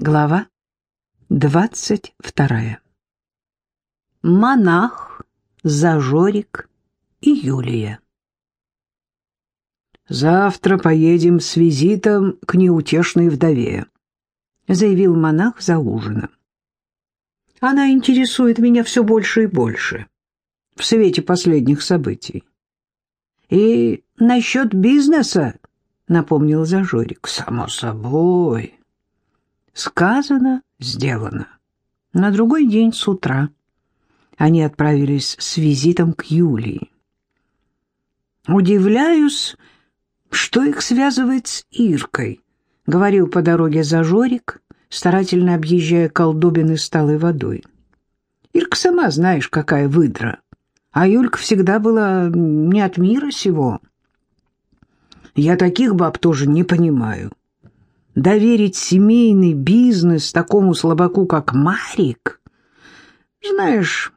Глава двадцать вторая. Монах, Зажорик и Юлия. «Завтра поедем с визитом к неутешной вдове», — заявил монах за ужином. «Она интересует меня все больше и больше в свете последних событий. И насчет бизнеса, — напомнил Зажорик, — само собой». Сказано, сделано. На другой день с утра они отправились с визитом к Юлии. «Удивляюсь, что их связывает с Иркой», — говорил по дороге Зажорик, старательно объезжая колдобины с талой водой. «Ирка сама знаешь, какая выдра, а Юлька всегда была не от мира сего. Я таких баб тоже не понимаю доверить семейный бизнес такому слабаку, как Марик? Знаешь,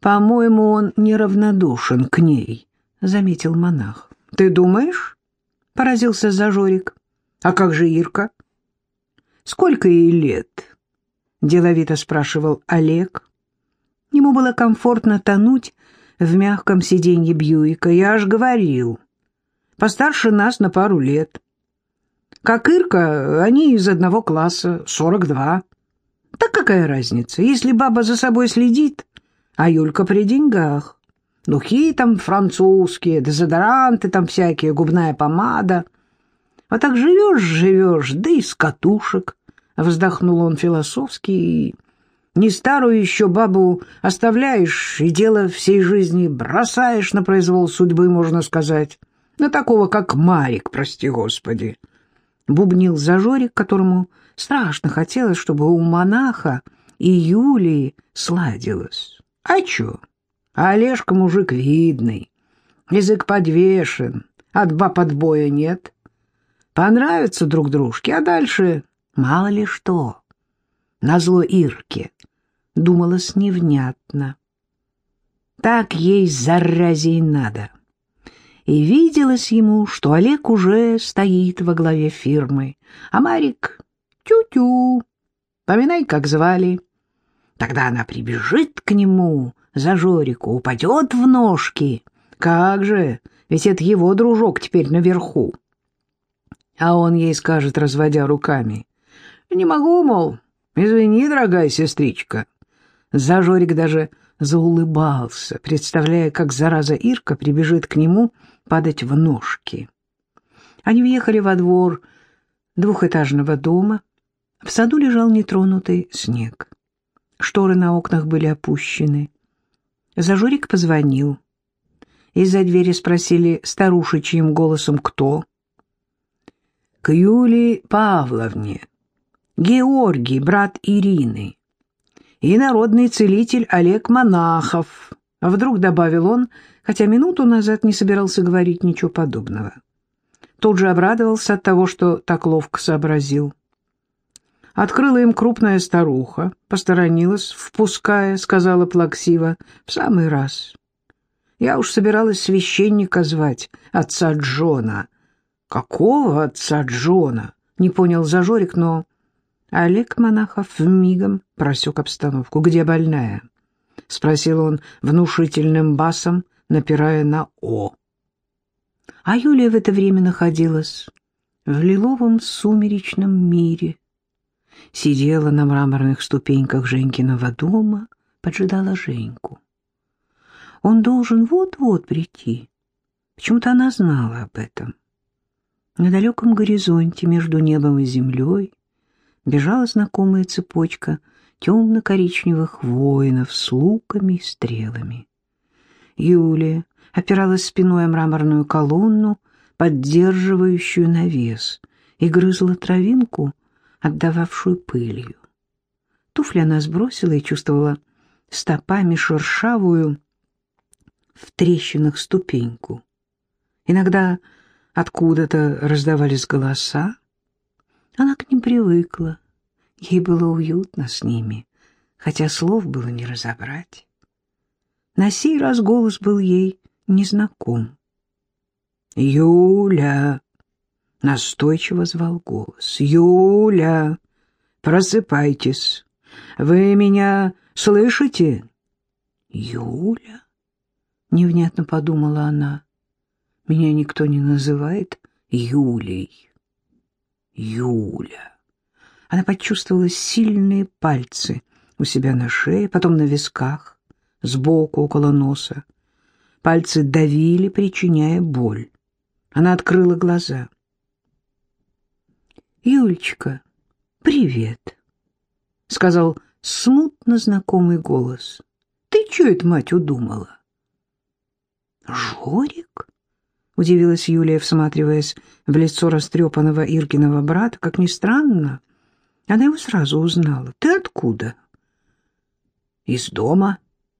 по-моему, он неравнодушен к ней, — заметил монах. Ты думаешь? — поразился Зажорик. А как же Ирка? Сколько ей лет? — деловито спрашивал Олег. Ему было комфортно тонуть в мягком сиденье Бьюика. Я ж говорил, постарше нас на пару лет. Как Ирка, они из одного класса, 42. Так какая разница, если баба за собой следит, а Юлька при деньгах? Духи там французские, дезодоранты там всякие, губная помада. Вот так живешь-живешь, да из катушек. Вздохнул он философски и... Не старую еще бабу оставляешь и дело всей жизни бросаешь на произвол судьбы, можно сказать. На такого, как Марик, прости господи бубнил Зажорик, которому страшно хотелось, чтобы у монаха и Юлии сладилось. А чё? Олежка мужик видный, язык подвешен, от баб отбоя нет. Понравятся друг дружке, а дальше мало ли что. Назло Ирке думалось невнятно. Так ей заразе и надо и виделось ему, что Олег уже стоит во главе фирмы, а Марик — тю-тю, поминай, как звали. Тогда она прибежит к нему, за Жорику, упадет в ножки. Как же, ведь это его дружок теперь наверху. А он ей скажет, разводя руками, «Не могу, мол, извини, дорогая сестричка». Зажорик даже заулыбался, представляя, как зараза Ирка прибежит к нему падать в ножки. Они въехали во двор двухэтажного дома. В саду лежал нетронутый снег. Шторы на окнах были опущены. Зажорик позвонил. Из-за двери спросили старушечьим голосом «Кто?». «К Юлии Павловне. Георгий, брат Ирины. И народный целитель Олег Монахов», — вдруг добавил он, — хотя минуту назад не собирался говорить ничего подобного. Тут же обрадовался от того, что так ловко сообразил. Открыла им крупная старуха, посторонилась, впуская, сказала плаксиво, в самый раз. Я уж собиралась священника звать, отца Джона. Какого отца Джона? Не понял Зажорик, но... Олег Монахов мигом просек обстановку. «Где больная?» — спросил он внушительным басом, напирая на «О». А Юлия в это время находилась в лиловом сумеречном мире. Сидела на мраморных ступеньках Женькиного дома, поджидала Женьку. Он должен вот-вот прийти. Почему-то она знала об этом. На далеком горизонте между небом и землей бежала знакомая цепочка темно-коричневых воинов с луками и стрелами. Юлия опиралась спиной о мраморную колонну, поддерживающую навес, и грызла травинку, отдававшую пылью. Туфли она сбросила и чувствовала стопами шершавую в трещинах ступеньку. Иногда откуда-то раздавались голоса. Она к ним привыкла. Ей было уютно с ними, хотя слов было не разобрать. На сей раз голос был ей незнаком. «Юля!» — настойчиво звал голос. «Юля! Просыпайтесь. Вы меня слышите? Юля? Невнятно подумала она. Меня никто не называет Юлей. Юля. Она почувствовала сильные пальцы у себя на шее, потом на висках, сбоку, около носа. Пальцы давили, причиняя боль. Она открыла глаза. «Юлечка, привет», — сказал смутно знакомый голос. «Ты чё это, мать, удумала?» «Жорик?» — удивилась Юлия, всматриваясь в лицо растрепанного Иркиного брата. Как ни странно, она его сразу узнала. «Ты откуда?» «Из дома.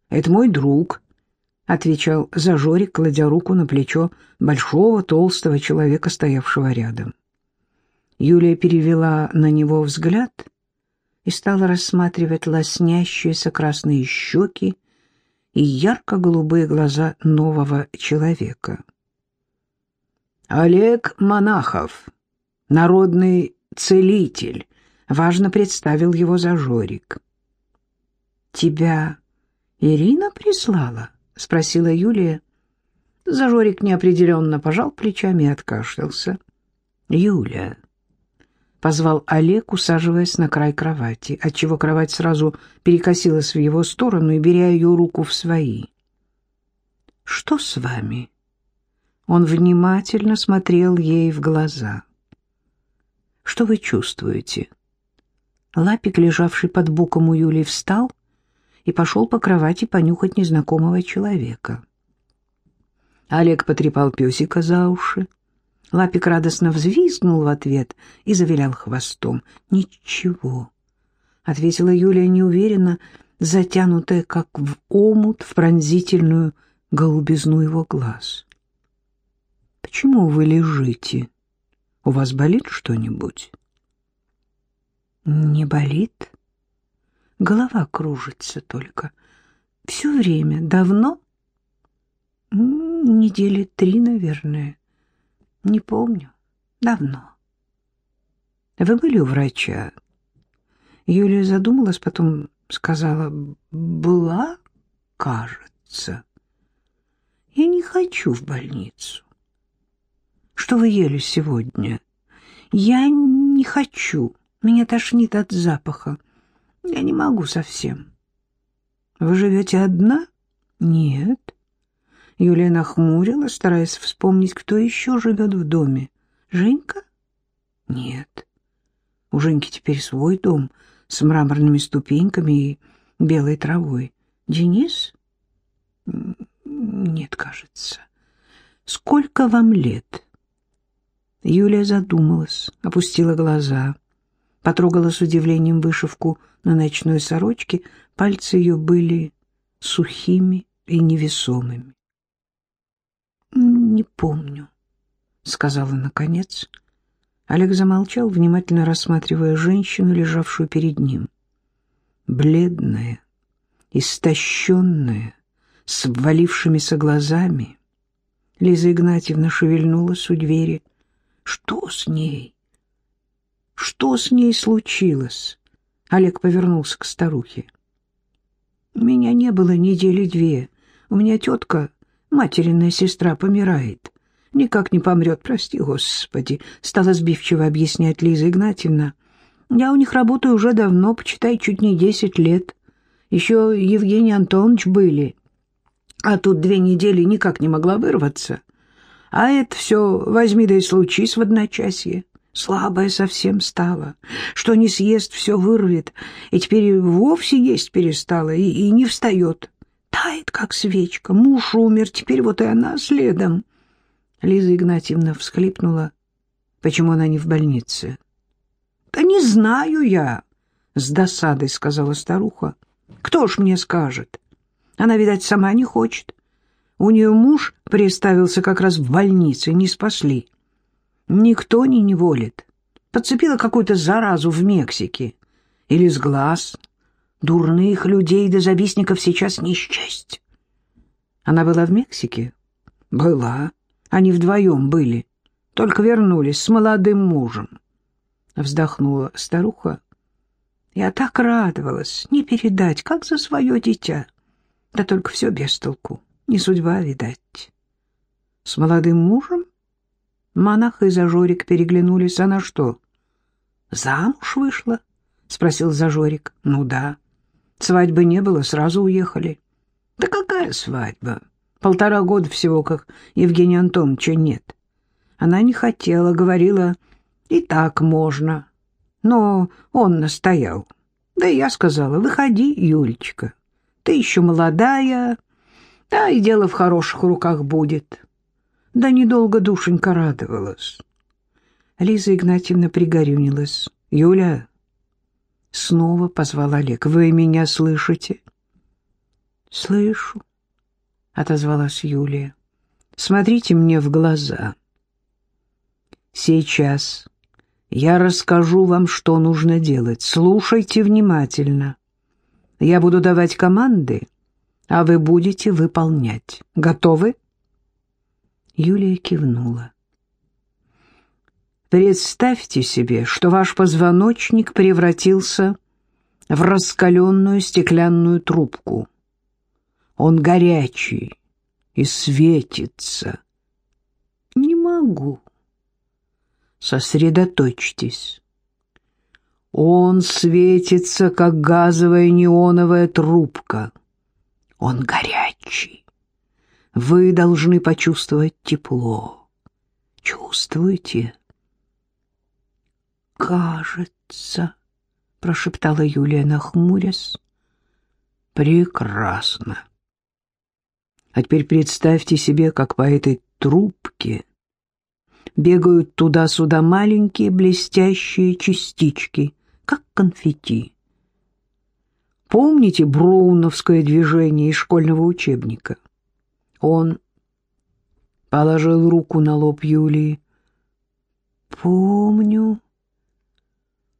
Это мой друг», — отвечал Зажорик, кладя руку на плечо большого толстого человека, стоявшего рядом. Юлия перевела на него взгляд и стала рассматривать лоснящиеся красные щеки и ярко-голубые глаза нового человека. «Олег Монахов, народный целитель», — важно представил его Зажорик. «Тебя Ирина прислала?» — спросила Юлия. Зажорик неопределенно пожал плечами и откашлялся. «Юля, позвал Олег, усаживаясь на край кровати, отчего кровать сразу перекосилась в его сторону и беря ее руку в свои. «Что с вами?» Он внимательно смотрел ей в глаза. «Что вы чувствуете?» Лапик, лежавший под боком у Юли, встал и пошел по кровати понюхать незнакомого человека. Олег потрепал песика за уши, Лапик радостно взвизгнул в ответ и завилял хвостом. «Ничего», — ответила Юлия неуверенно, затянутая, как в омут, в пронзительную голубизну его глаз. «Почему вы лежите? У вас болит что-нибудь?» «Не болит. Голова кружится только. Все время. Давно?» «Недели три, наверное». Не помню. Давно. Вы были у врача? Юлия задумалась, потом сказала, была, кажется. Я не хочу в больницу. Что вы ели сегодня? Я не хочу. Меня тошнит от запаха. Я не могу совсем. Вы живете одна? Нет. Юлия нахмурилась, стараясь вспомнить, кто еще живет в доме. Женька? Нет. У Женьки теперь свой дом с мраморными ступеньками и белой травой. Денис? Нет, кажется. Сколько вам лет? Юлия задумалась, опустила глаза, потрогала с удивлением вышивку на ночной сорочке. Пальцы ее были сухими и невесомыми. «Не помню», — сказала наконец. Олег замолчал, внимательно рассматривая женщину, лежавшую перед ним. Бледная, истощенная, с ввалившимися глазами. Лиза Игнатьевна шевельнулась у двери. «Что с ней? Что с ней случилось?» Олег повернулся к старухе. «Меня не было недели две. У меня тетка Материнная сестра помирает. Никак не помрет, прости, Господи, стала сбивчиво объяснять Лиза Игнатьевна. Я у них работаю уже давно, почитай, чуть не десять лет. Еще Евгений Антонович были. А тут две недели никак не могла вырваться. А это все возьми да и случись в одночасье. Слабая совсем стала. Что не съест, все вырвет. И теперь вовсе есть перестала и, и не встает тает, как свечка. Муж умер, теперь вот и она следом. Лиза Игнатьевна всхлипнула. Почему она не в больнице? Да не знаю я, с досадой сказала старуха. Кто ж мне скажет? Она, видать, сама не хочет. У нее муж приставился как раз в больнице, не спасли. Никто не неволит. Подцепила какую-то заразу в Мексике. Или с глаз, Дурных людей до завистников сейчас не счесть. Она была в Мексике? Была. Они вдвоем были. Только вернулись с молодым мужем. Вздохнула старуха. Я так радовалась, не передать, как за свое дитя. Да только все без толку, не судьба, видать. С молодым мужем? Монах и Зажорик переглянулись. Она что, замуж вышла? — спросил Зажорик. — Ну да. Свадьбы не было, сразу уехали. — Да какая свадьба? Полтора года всего, как Евгения Антоновича нет. Она не хотела, говорила, и так можно. Но он настоял. Да и я сказала, выходи, Юлечка. Ты еще молодая, да и дело в хороших руках будет. Да недолго душенька радовалась. Лиза Игнатьевна пригорюнилась. «Юля, Снова позвал Олег. «Вы меня слышите?» «Слышу», — отозвалась Юлия. «Смотрите мне в глаза. Сейчас я расскажу вам, что нужно делать. Слушайте внимательно. Я буду давать команды, а вы будете выполнять. Готовы?» Юлия кивнула. Представьте себе, что ваш позвоночник превратился в раскаленную стеклянную трубку. Он горячий и светится. Не могу. Сосредоточьтесь. Он светится, как газовая неоновая трубка. Он горячий. Вы должны почувствовать тепло. Чувствуете? «Кажется», — прошептала Юлия, нахмурясь. «Прекрасно. А теперь представьте себе, как по этой трубке бегают туда-сюда маленькие блестящие частички, как конфетти. Помните броуновское движение из школьного учебника? Он положил руку на лоб Юлии. «Помню»,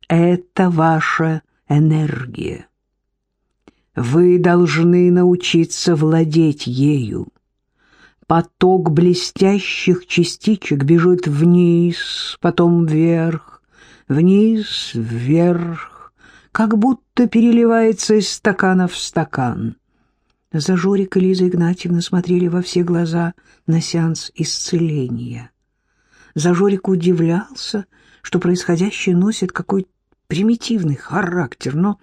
это ваша энергия. Вы должны научиться владеть ею. Поток блестящих частичек бежит вниз, потом вверх, вниз, вверх, как будто переливается из стакана в стакан. Зажорик и Лиза Игнатьевна смотрели во все глаза на сеанс исцеления. Зажорик удивлялся, что происходящее носит какой-то примитивный характер, но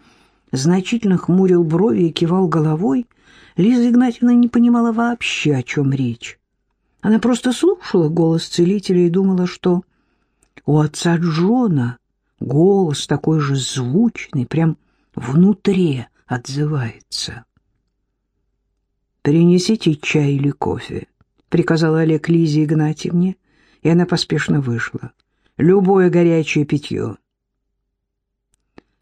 значительно хмурил брови и кивал головой, Лиза Игнатьевна не понимала вообще, о чем речь. Она просто слушала голос целителя и думала, что у отца Джона голос такой же звучный, прям внутри отзывается. «Принесите чай или кофе», — приказал Олег Лизе Игнатьевне, и она поспешно вышла. «Любое горячее питье».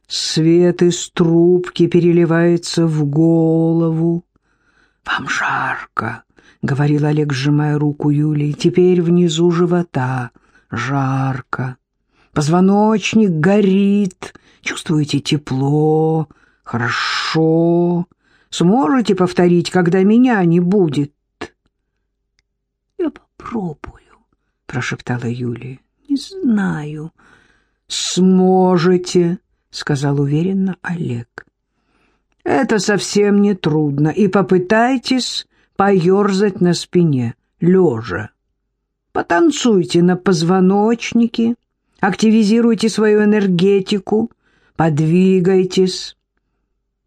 Свет из трубки переливается в голову. «Вам жарко», — говорил Олег, сжимая руку Юлии. «Теперь внизу живота жарко. Позвоночник горит. Чувствуете тепло? Хорошо. Сможете повторить, когда меня не будет?» «Я попробую», — прошептала Юлия. «Не знаю». «Сможете», — сказал уверенно Олег. «Это совсем не трудно, и попытайтесь поерзать на спине, лежа. Потанцуйте на позвоночнике, активизируйте свою энергетику, подвигайтесь.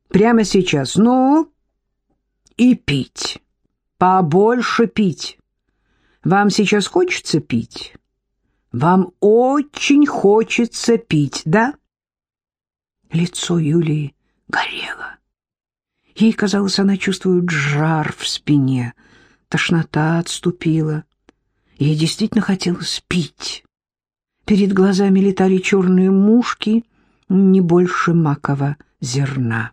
Прямо сейчас, ну, и пить, побольше пить. Вам сейчас хочется пить? Вам очень хочется пить, да?» Лицо Юлии горело. Ей казалось, она чувствует жар в спине, тошнота отступила. Ей действительно хотелось пить. Перед глазами летали черные мушки, не больше макового зерна.